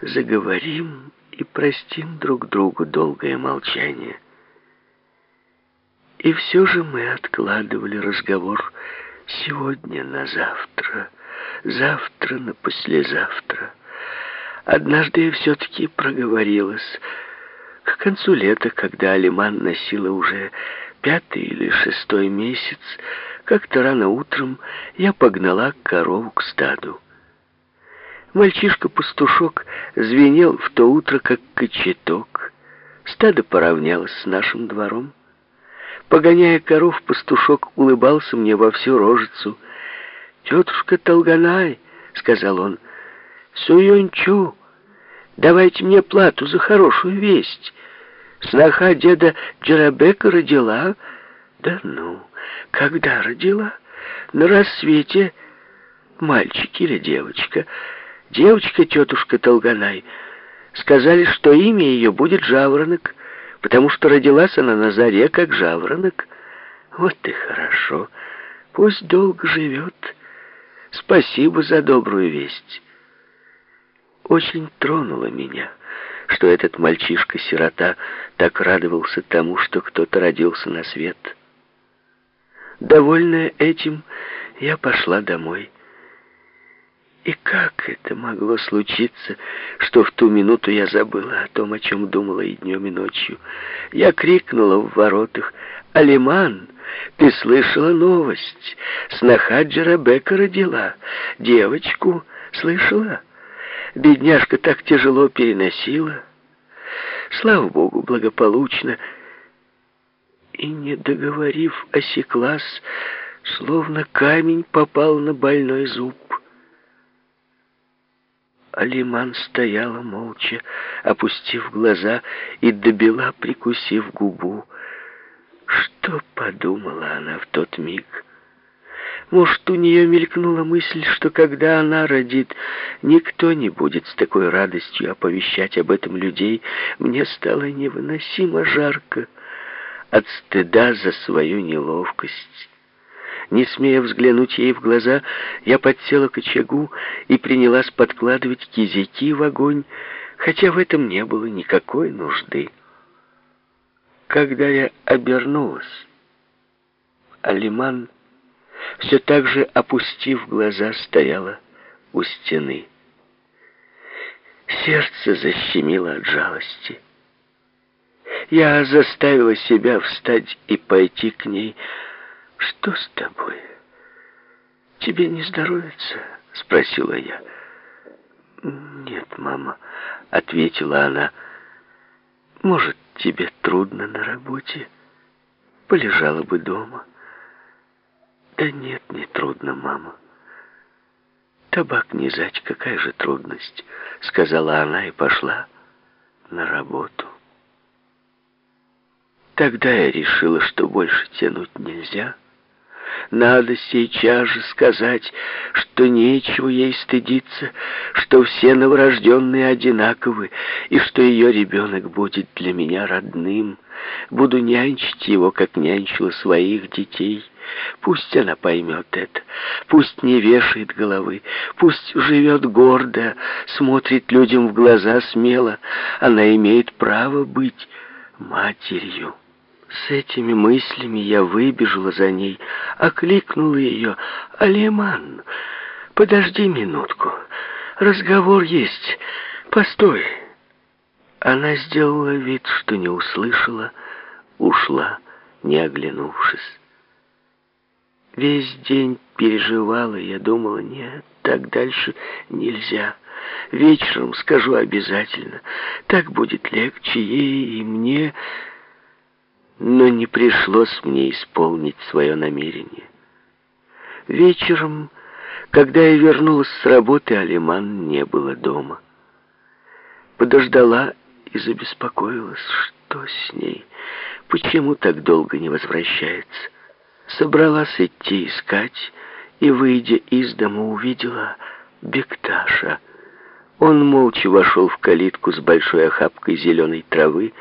заговорим и простим друг другу долгое молчание. И все же мы откладывали разговор сегодня на завтра, завтра на послезавтра. Однажды я все-таки проговорилась. К концу лета, когда Алиман носила уже пятый или шестой месяц, как-то рано утром я погнала корову к стаду. Мальчишка-пастушок звенел в то утро, как кочеток. Стадо поравнялось с нашим двором. Погоняя коров, пастушок улыбался мне во всю рожицу. «Тетушка Толганай», — сказал он, — «Суюнчу, давайте мне плату за хорошую весть. Сноха деда Джарабека родила». «Да ну, когда родила?» «На рассвете. Мальчик или девочка?» «Девочка, тетушка Толганай. Сказали, что имя ее будет Жаворонок» потому что родилась она на заре, как жаворонок. Вот и хорошо. Пусть долго живет. Спасибо за добрую весть. Очень тронуло меня, что этот мальчишка-сирота так радовался тому, что кто-то родился на свет. Довольная этим, я пошла домой. И как это могло случиться, что в ту минуту я забыла о том, о чем думала и днем, и ночью? Я крикнула в воротах, «Алиман, ты слышала новость? Сноха Джерабека родила. Девочку слышала? Бедняжка так тяжело переносила. Слава Богу, благополучно». И, не договорив, осеклась, словно камень попал на больной зуб. Алиман стояла молча, опустив глаза и добила, прикусив губу. Что подумала она в тот миг? Может, у нее мелькнула мысль, что когда она родит, никто не будет с такой радостью оповещать об этом людей. Мне стало невыносимо жарко от стыда за свою неловкость. Не смея взглянуть ей в глаза, я подсела к очагу и принялась подкладывать кизяки в огонь, хотя в этом не было никакой нужды. Когда я обернулась, Алиман, все так же опустив глаза, стояла у стены. Сердце защемило от жалости. Я заставила себя встать и пойти к ней, «Что с тобой? Тебе не здоровится?» — спросила я. «Нет, мама», — ответила она. «Может, тебе трудно на работе? Полежала бы дома». «Да нет, не трудно, мама». «Табак не зать, какая же трудность», — сказала она и пошла на работу. Тогда я решила, что больше тянуть нельзя, — надо сейчас же сказать, что нечего ей стыдиться, что все новорожденные одинаковы, и что ее ребенок будет для меня родным. Буду нянчить его, как нянчила своих детей. Пусть она поймет это, пусть не вешает головы, пусть живет гордо, смотрит людям в глаза смело. Она имеет право быть матерью. С этими мыслями я выбежала за ней, окликнула ее. «Алиман, подожди минутку, разговор есть, постой». Она сделала вид, что не услышала, ушла, не оглянувшись. Весь день переживала, я думала, нет, так дальше нельзя. Вечером скажу обязательно, так будет легче ей и мне, но не пришлось мне исполнить свое намерение. Вечером, когда я вернулась с работы, Алиман не было дома. Подождала и забеспокоилась, что с ней, почему так долго не возвращается. Собралась идти искать, и, выйдя из дома, увидела Бекташа — он молча вошел в калитку с большой охапкой зеленой травы,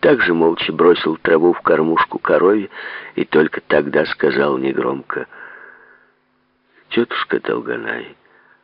также молча бросил траву в кормушку корове и только тогда сказал негромко «Тетушка Долганай,